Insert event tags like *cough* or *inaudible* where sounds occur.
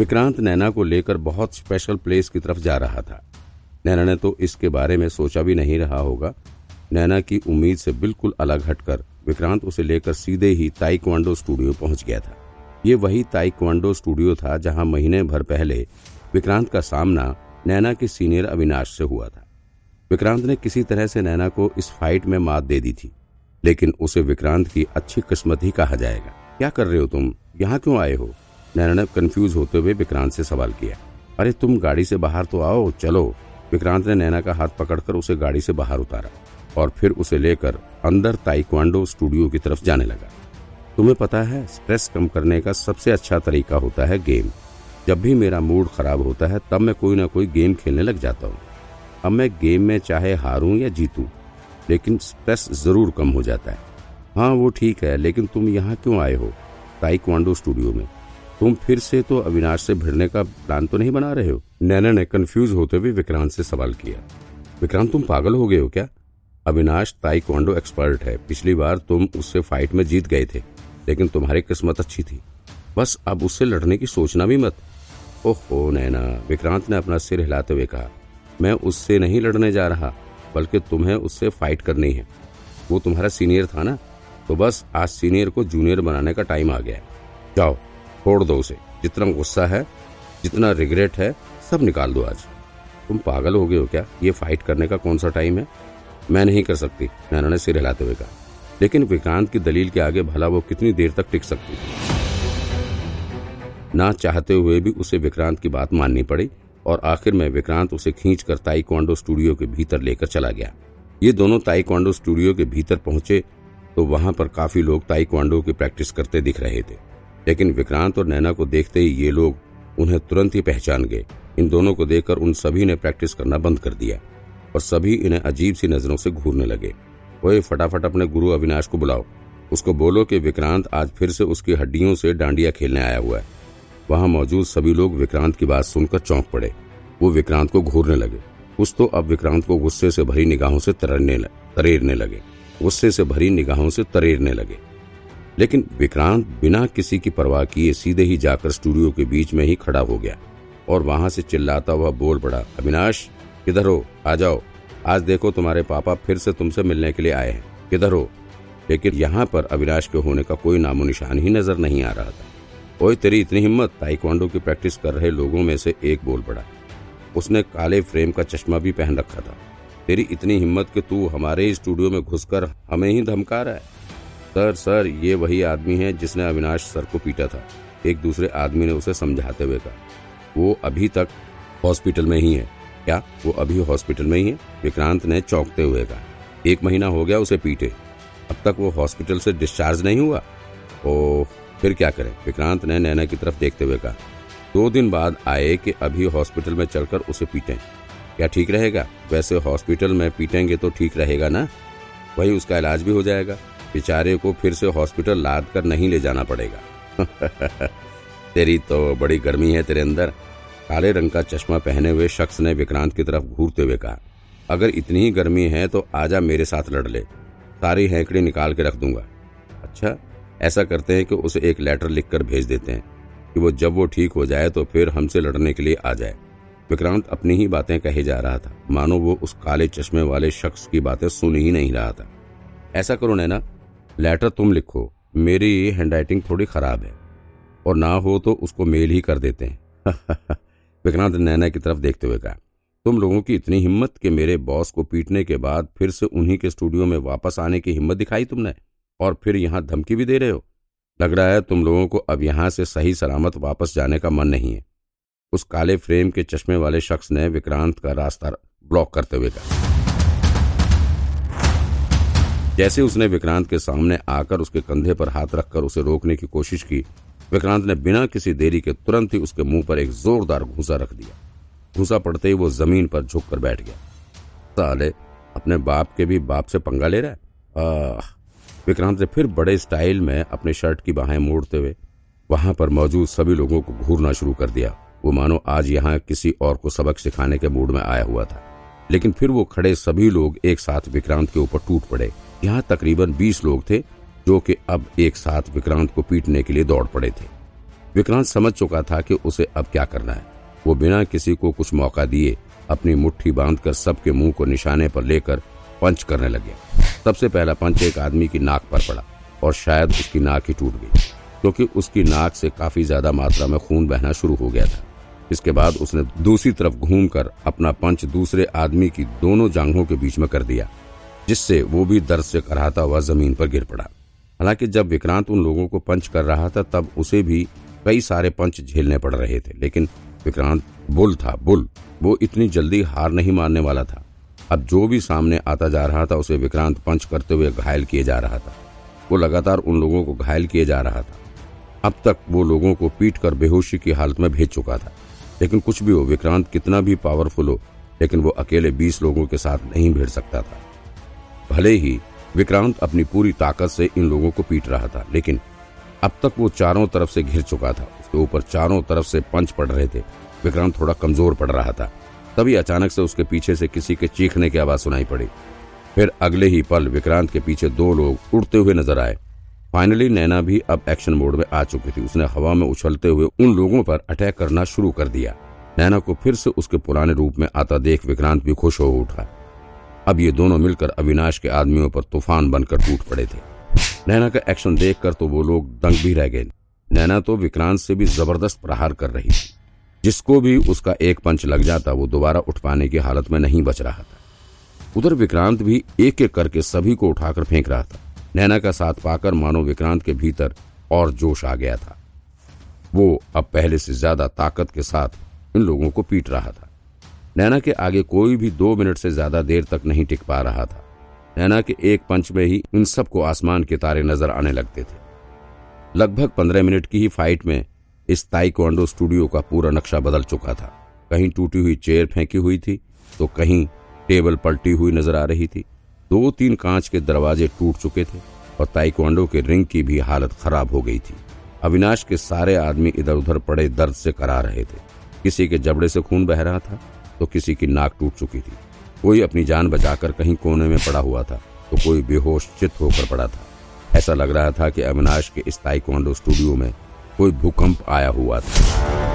विक्रांत नैना को लेकर बहुत स्पेशल प्लेस की तरफ़ जा रहा था। नैना ने तो इसके बारे में सोचा भी नहीं रहा होगा। नैना की उम्मीद से बिल्कुल अलग हटकर विक्रांत उसे लेकर सीधे ही ताइक्वांडो स्टूडियो पहुँच गया था। ये वही ताइक्वांडो स्टूडियो था जहाँ महीने भर पहले विक्रांत का सामना नैना के सीनियर अविनाश से हुआ था। विक्रांत ने किसी तरह से नैना को इस फाइट में मात दे दी थी, लेकिन उसे विक्रांत की अच्छी किस्मत ही कहा जाएगा। क्या कर रहे हो तुम? यहाँ क्यों आए हो? नैना ने कंफ्यूज होते हुए विक्रांत से सवाल किया, अरे, तुम गाड़ी से बाहर तो आओ, चलो। विक्रांत ने नैना का हाथ पकड़कर उसे गाड़ी से बाहर उतारा और फिर उसे लेकर अंदर ताइक्वांडो स्टूडियो की तरफ़ जाने लगा। तुम्हें पता है स्ट्रेस कम करने का सबसे अच्छा तरीका होता है गेम। जब भी मेरा मूड खराब होता है, तब मैं कोई ना कोई गेम खेलने लग जाता हूँ। अब मैं गेम में चाहे हारूं या जीतूं, लेकिन स्ट्रेस ज़रूर कम हो जाता है। हाँ वो ठीक है, लेकिन तुम यहाँ क्यों आए हो ताइक्वांडो स्टूडियो में? तुम फिर से तो अविनाश से भिड़ने का प्लान तो नहीं बना रहे हो? नैना ने कंफ्यूज होते हुए विक्रांत से सवाल किया। विक्रांत, तुम पागल हो गए हो क्या? अविनाश ताइक्वांडो एक्सपर्ट है। पिछली बार तुम उससे फाइट में जीत गए थे, लेकिन तुम्हारी किस्मत अच्छी थी। बस अब उससे लड़ने की सोचना भी मत। ओहो, नैना, विक्रांत ने अपना सिर हिलाते हुए कहा, मैं उससे नहीं लड़ने जा रहा, बल्कि तुम्हें उससे फाइट करनी है। वो तुम्हारा सीनियर था ना? तो बस आज सीनियर को जूनियर बनाने का टाइम आ गया जाओ छोड़ दो उसे। जितना गुस्सा है, जितना रिग्रेट है, सब निकाल दो आज। तुम पागल हो गए हो क्या? ये फाइट करने का कौन सा टाइम है? मैं नहीं कर सकती, नैना ने सिर हिलाते हुए कहा। लेकिन विक्रांत की दलील के आगे भला वो कितनी देर तक टिक सकती? ना चाहते हुए भी उसे विक्रांत की बात माननी पड़ी और आखिर में विक्रांत उसे खींच कर ताइक्वांडो स्टूडियो के भीतर लेकर चला गया। ये दोनों ताइक्वांडो स्टूडियो के भीतर पहुँचे तो वहाँ पर काफ़ी लोग ताइक्वांडो की प्रैक्टिस करते दिख रहे थे। लेकिन विक्रांत और नैना को देखते ही ये लोग उन्हें तुरंत ही पहचान गए। इन दोनों को देखकर उन सभी ने प्रैक्टिस करना बंद कर दिया और सभी इन्हें अजीब सी नज़रों से घूरने लगे। वो फटाफट अपने गुरु अविनाश को बुलाओ। उसको बोलो कि विक्रांत आज फिर से उसकी हड्डियों से डांडिया खेलने आया हुआ है। वहाँ मौजूद सभी लोग विक्रांत की बात सुनकर चौंक पड़े। वो विक्रांत को घूरने लगे। कुछ तो अब विक्रांत को गुस्से से भरी निगाहों से तरने तरेरने लगे। गुस्से से भरी निगाहों से तरेरने लगे। लेकिन विक्रांत बिना किसी की परवाह किए सीधे ही जाकर स्टूडियो के बीच में ही खड़ा हो गया और वहाँ से चिल्लाता हुआ बोल पड़ा, अविनाश, किधर हो? आ जाओ। आज देखो तुम्हारे पापा फिर से तुमसे मिलने के लिए आए हैं। किधर हो? लेकिन यहाँ पर अविनाश के होने का कोई नामो निशान ही नज़र नहीं आ रहा था। ओए तेरी इतनी हिम्मत, ताइक्वांडो की प्रैक्टिस कर रहे लोगों में से एक, बोल पड़ा। उसने काले फ्रेम का चश्मा भी पहन रखा था। तेरी इतनी हिम्मत कि तू हमारे स्टूडियो में घुसकर हमें ही धमका रहा है। सर सर, ये वही आदमी है जिसने अविनाश सर को पीटा था। एक दूसरे आदमी ने उसे समझाते हुए कहा, वो अभी तक हॉस्पिटल में ही है। क्या? वो अभी हॉस्पिटल में ही है? विक्रांत ने चौंकते हुए कहा, एक महीना हो गया उसे पीटे। अब तक वो हॉस्पिटल से डिस्चार्ज नहीं हुआ? ओ फिर क्या करें? विक्रांत ने नैना की तरफ़ देखते हुए कहा, दो दिन बाद आए कि अभी हॉस्पिटल में चलकर उसे पीटें। क्या ठीक रहेगा? वैसे हॉस्पिटल में पीटेंगे तो ठीक रहेगा ना? वही उसका इलाज भी हो जाएगा। बेचारे को फिर से हॉस्पिटल लाद कर नहीं ले जाना पड़ेगा। *laughs* तेरी तो बड़ी गर्मी है तेरे अंदर। काले रंग का चश्मा पहने हुए शख्स ने विक्रांत की तरफ़ घूरते हुए कहा, अगर इतनी ही गर्मी है तो आजा मेरे साथ लड़ ले। सारी हैंकड़ी निकाल के रख दूँगा। अच्छा ऐसा करते हैं कि उसे एक लेटर लिखकर भेज देते हैं, कि वो जब वो ठीक हो जाए तो फिर हमसे लड़ने के लिए आ जाए। विक्रांत अपनी ही बातें कहे जा रहा था। मानो वो उस काले चश्मे वाले शख्स की बातें सुन ही नहीं रहा था। ऐसा करो नैना लेटर तुम लिखो। मेरी हैंडराइटिंग थोड़ी खराब है। और ना हो तो उसको मेल ही कर देते हैं। *laughs* विक्रांत नैना की तरफ़ देखते हुए कहा, तुम लोगों की इतनी हिम्मत कि मेरे बॉस को पीटने के बाद फिर से उन्हीं के स्टूडियो में वापस आने की हिम्मत दिखाई तुमने और फिर यहाँ धमकी भी दे रहे हो? लग रहा है तुम लोगों को अब यहाँ से सही सलामत वापस जाने का मन नहीं है। उस काले फ्रेम के चश्मे वाले शख्स ने विक्रांत का रास्ता ब्लॉक करते हुए कहा जैसे उसने विक्रांत के सामने आकर उसके कंधे पर हाथ रखकर उसे रोकने की कोशिश की, विक्रांत ने बिना किसी देरी के तुरंत ही उसके मुँह पर एक जोरदार घूसा रख दिया। घूसा पड़ते ही वो ज़मीन पर झुक कर बैठ गया। साले, अपने बाप के भी बाप से पंगा ले रहा है? विक्रांत ने फिर बड़े स्टाइल में अपने शर्ट की बाहें मोड़ते हुए वहाँ पर मौजूद सभी लोगों को घूरना शुरू कर दिया। वो मानो आज यहाँ किसी और को सबक सिखाने के मूड में आया हुआ था। लेकिन फिर वो खड़े सभी लोग एक साथ विक्रांत के ऊपर टूट पड़े। यहाँ तकरीबन बीस लोग थे, जो कि अब एक साथ विक्रांत को पीटने के लिए दौड़ पड़े थे। विक्रांत समझ चुका था कि उसे अब क्या करना है। वो बिना किसी को कुछ मौका दिए अपनी मुट्ठी बांधकर सबके मुँह को निशाने पर लेकर पंच करने लगे। सबसे पहला पंच एक आदमी की नाक पर पड़ा और शायद उसकी नाक ही टूट गई, क्योंकि उसकी नाक से काफ़ी ज़्यादा मात्रा में खून बहना शुरू हो गया था। इसके बाद उसने दूसरी तरफ़ घूमकर अपना पंच दूसरे आदमी की दोनों जांघों के बीच में कर दिया। जिससे वो भी दर्द से कराहता हुआ ज़मीन पर गिर पड़ा। हालाँकि जब विक्रांत उन लोगों को पंच कर रहा था, तब उसे भी कई सारे पंच झेलने पड़ रहे थे, लेकिन विक्रांत बुल था, बुल। वो इतनी जल्दी हार नहीं मानने वाला था। अब जो भी सामने आता जा रहा था, उसे विक्रांत पंच करते हुए घायल किए जा रहा था। वो लगातार उन लोगों को घायल किए जा रहा था। अब तक वो लोगों को पीट कर बेहोशी की हालत में भेज चुका था। लेकिन कुछ भी हो, विक्रांत कितना भी पावरफुल हो, लेकिन वो अकेले बीस लोगों के साथ नहीं भिड़ सकता था। भले ही विक्रांत अपनी पूरी ताकत से इन लोगों को पीट रहा था, लेकिन अब तक वो चारों तरफ़ से घिर चुका था। उसके ऊपर चारों तरफ़ से पंच पड़ रहे थे। विक्रांत थोड़ा कमज़ोर पड़ रहा था। तभी अचानक से उसके पीछे से किसी के चीखने की आवाज़ सुनाई पड़ी। फिर अगले ही पल विक्रांत के पीछे दो लोग उड़ते हुए नज़र आए। फाइनली नैना भी अब एक्शन मोड में आ चुकी थी। उसने हवा में उछलते हुए उन लोगों पर अटैक करना शुरू कर दिया। नैना को फिर से उसके पुराने रूप में आता देख विक्रांत भी खुश हो उठा। अब ये दोनों मिलकर अविनाश के आदमियों पर तूफ़ान बनकर टूट पड़े थे। नैना का एक्शन देखकर तो वो लोग दंग भी रह गए। नैना तो विक्रांत से भी ज़बरदस्त प्रहार कर रही थी। जिसको भी उसका एक पंच लग जाता, वो दोबारा उठ पाने की हालत में नहीं बच रहा था। उधर विक्रांत भी एक एक करके सभी को उठाकर फेंक रहा था। नैना का साथ पाकर मानो विक्रांत के भीतर और जोश आ गया था। वो अब पहले से ज़्यादा ताकत के साथ इन लोगों को पीट रहा था। नैना के आगे कोई भी दो मिनट से ज़्यादा देर तक नहीं टिक पा रहा था। नैना के एक पंच में ही इन सबको आसमान के तारे नज़र आने लगते थे। लगभग पंद्रह मिनट की ही फाइट में इस ताइक्वांडो स्टूडियो का पूरा नक्शा बदल चुका था। कहीं टूटी हुई चेयर फेंकी हुई थी तो कहीं टेबल पलटी हुई नज़र आ रही थी। दो तीन कांच के दरवाजे टूट चुके थे और ताइक्वांडो के रिंग की भी हालत खराब हो गई थी। अविनाश के सारे आदमी इधर उधर पड़े दर्द से करा रहे थे। किसी के जबड़े से खून बह रहा था तो किसी की नाक टूट चुकी थी। कोई अपनी जान बचाकर कहीं कोने में पड़ा हुआ था तो कोई बेहोश चित होकर पड़ा था। ऐसा लग रहा था कि अविनाश के इस ताइक्वांडो स्टूडियो में कोई भूकंप आया हुआ था।